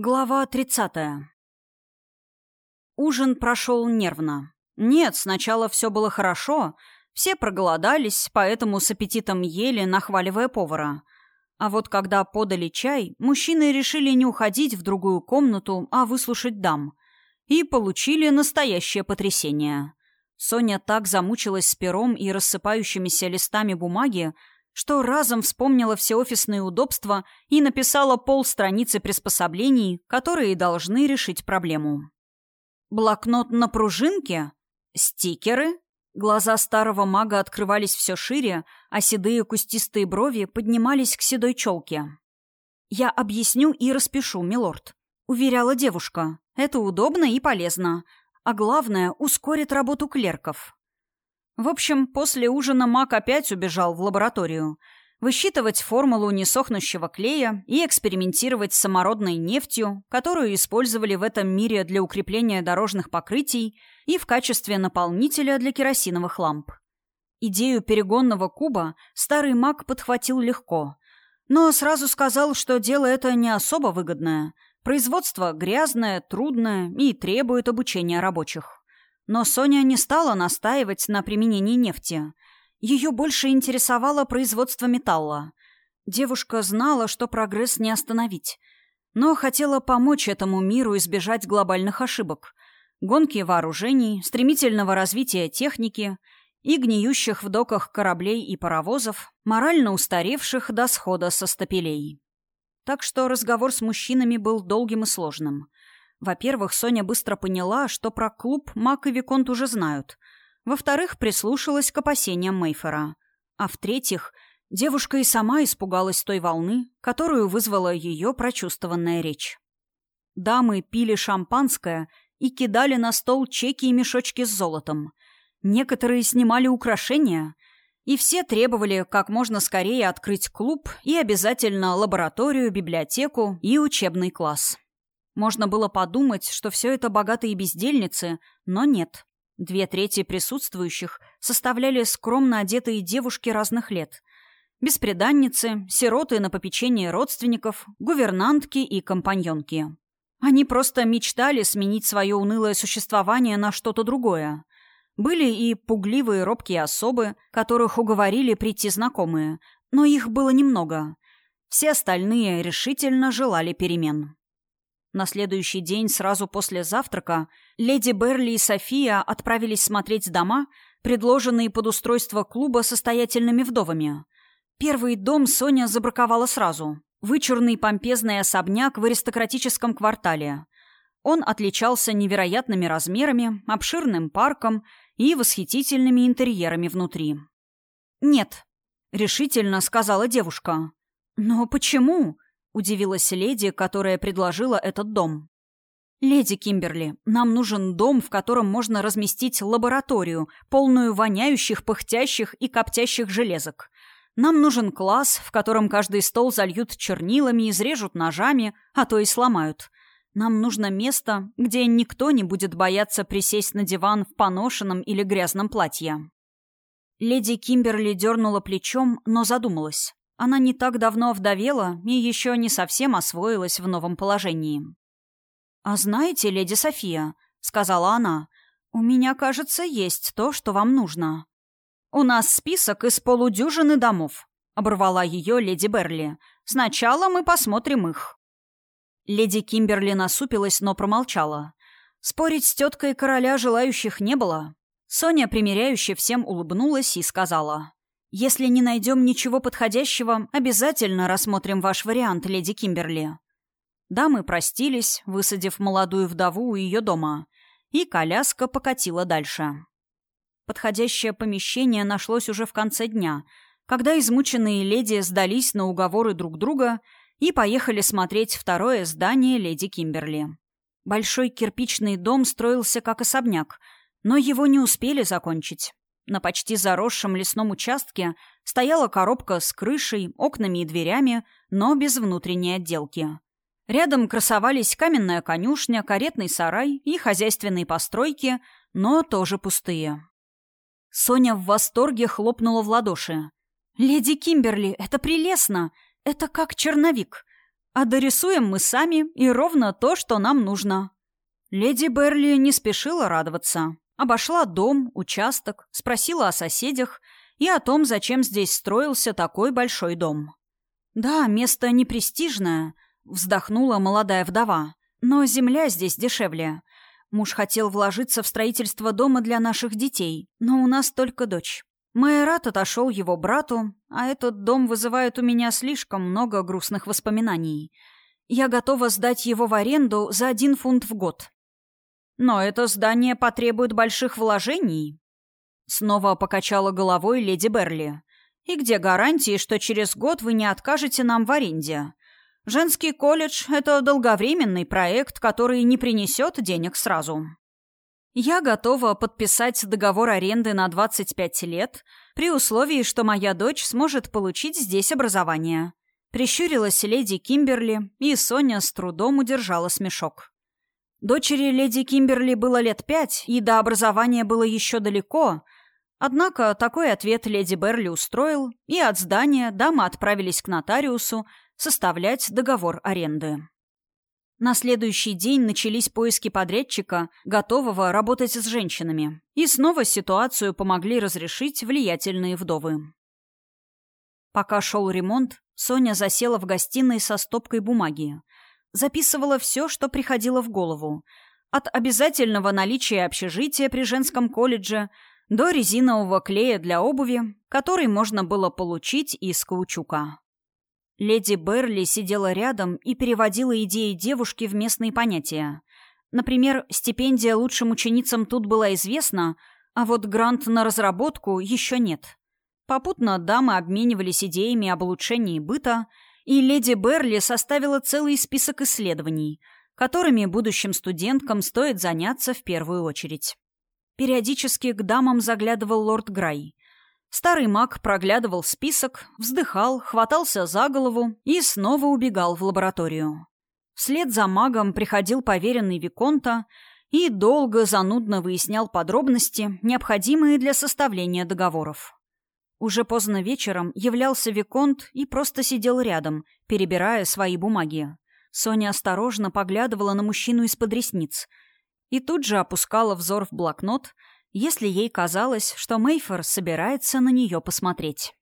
Глава 30. Ужин прошел нервно. Нет, сначала все было хорошо, все проголодались, поэтому с аппетитом ели, нахваливая повара. А вот когда подали чай, мужчины решили не уходить в другую комнату, а выслушать дам. И получили настоящее потрясение. Соня так замучилась с пером и рассыпающимися листами бумаги, что разом вспомнила все офисные удобства и написала полстраницы приспособлений, которые должны решить проблему. Блокнот на пружинке? Стикеры? Глаза старого мага открывались все шире, а седые кустистые брови поднимались к седой челке. «Я объясню и распишу, милорд», — уверяла девушка. «Это удобно и полезно, а главное, ускорит работу клерков». В общем, после ужина Мак опять убежал в лабораторию. Высчитывать формулу несохнущего клея и экспериментировать с самородной нефтью, которую использовали в этом мире для укрепления дорожных покрытий и в качестве наполнителя для керосиновых ламп. Идею перегонного куба старый маг подхватил легко, но сразу сказал, что дело это не особо выгодное. Производство грязное, трудное и требует обучения рабочих. Но Соня не стала настаивать на применении нефти. Ее больше интересовало производство металла. Девушка знала, что прогресс не остановить, но хотела помочь этому миру избежать глобальных ошибок. Гонки вооружений, стремительного развития техники и гниющих в доках кораблей и паровозов, морально устаревших до схода со стапелей. Так что разговор с мужчинами был долгим и сложным. Во-первых, Соня быстро поняла, что про клуб Мак и Виконт уже знают. Во-вторых, прислушалась к опасениям Мейфера. А в-третьих, девушка и сама испугалась той волны, которую вызвала ее прочувствованная речь. Дамы пили шампанское и кидали на стол чеки и мешочки с золотом. Некоторые снимали украшения, и все требовали как можно скорее открыть клуб и обязательно лабораторию, библиотеку и учебный класс. Можно было подумать, что все это богатые бездельницы, но нет. Две трети присутствующих составляли скромно одетые девушки разных лет. Беспреданницы, сироты на попечение родственников, гувернантки и компаньонки. Они просто мечтали сменить свое унылое существование на что-то другое. Были и пугливые робкие особы, которых уговорили прийти знакомые, но их было немного. Все остальные решительно желали перемен. На следующий день, сразу после завтрака, леди Берли и София отправились смотреть дома, предложенные под устройство клуба состоятельными вдовами. Первый дом Соня забраковала сразу. Вычурный помпезный особняк в аристократическом квартале. Он отличался невероятными размерами, обширным парком и восхитительными интерьерами внутри. «Нет», — решительно сказала девушка. «Но почему?» Удивилась леди, которая предложила этот дом. «Леди Кимберли, нам нужен дом, в котором можно разместить лабораторию, полную воняющих, пыхтящих и коптящих железок. Нам нужен класс, в котором каждый стол зальют чернилами, изрежут ножами, а то и сломают. Нам нужно место, где никто не будет бояться присесть на диван в поношенном или грязном платье». Леди Кимберли дернула плечом, но задумалась. Она не так давно вдовела и еще не совсем освоилась в новом положении. «А знаете, леди София», — сказала она, — «у меня, кажется, есть то, что вам нужно». «У нас список из полудюжины домов», — оборвала ее леди Берли. «Сначала мы посмотрим их». Леди Кимберли насупилась, но промолчала. Спорить с теткой короля желающих не было. Соня, примиряюще всем улыбнулась и сказала. «Если не найдем ничего подходящего, обязательно рассмотрим ваш вариант, леди Кимберли». Дамы простились, высадив молодую вдову у ее дома, и коляска покатила дальше. Подходящее помещение нашлось уже в конце дня, когда измученные леди сдались на уговоры друг друга и поехали смотреть второе здание леди Кимберли. Большой кирпичный дом строился как особняк, но его не успели закончить. На почти заросшем лесном участке стояла коробка с крышей, окнами и дверями, но без внутренней отделки. Рядом красовались каменная конюшня, каретный сарай и хозяйственные постройки, но тоже пустые. Соня в восторге хлопнула в ладоши. «Леди Кимберли, это прелестно! Это как черновик. А дорисуем мы сами, и ровно то, что нам нужно». Леди Берли не спешила радоваться. Обошла дом, участок, спросила о соседях и о том, зачем здесь строился такой большой дом. «Да, место непрестижное», — вздохнула молодая вдова. «Но земля здесь дешевле. Муж хотел вложиться в строительство дома для наших детей, но у нас только дочь. Майорат отошел его брату, а этот дом вызывает у меня слишком много грустных воспоминаний. Я готова сдать его в аренду за один фунт в год. Но это здание потребует больших вложений. Снова покачала головой леди Берли. И где гарантии, что через год вы не откажете нам в аренде? Женский колледж — это долговременный проект, который не принесет денег сразу. Я готова подписать договор аренды на 25 лет при условии, что моя дочь сможет получить здесь образование. Прищурилась леди Кимберли, и Соня с трудом удержала смешок. Дочери леди Кимберли было лет пять, и до образования было еще далеко, однако такой ответ леди Берли устроил, и от здания дамы отправились к нотариусу составлять договор аренды. На следующий день начались поиски подрядчика, готового работать с женщинами. И снова ситуацию помогли разрешить влиятельные вдовы. Пока шел ремонт, Соня засела в гостиной со стопкой бумаги. Записывала все, что приходило в голову. От обязательного наличия общежития при женском колледже до резинового клея для обуви, который можно было получить из каучука. Леди Берли сидела рядом и переводила идеи девушки в местные понятия. Например, стипендия лучшим ученицам тут была известна, а вот грант на разработку еще нет. Попутно дамы обменивались идеями об улучшении быта, и леди Берли составила целый список исследований, которыми будущим студенткам стоит заняться в первую очередь. Периодически к дамам заглядывал лорд Грай. Старый маг проглядывал список, вздыхал, хватался за голову и снова убегал в лабораторию. Вслед за магом приходил поверенный Виконта и долго занудно выяснял подробности, необходимые для составления договоров. Уже поздно вечером являлся Виконт и просто сидел рядом, перебирая свои бумаги. Соня осторожно поглядывала на мужчину из-под ресниц и тут же опускала взор в блокнот — если ей казалось, что Мейфор собирается на нее посмотреть.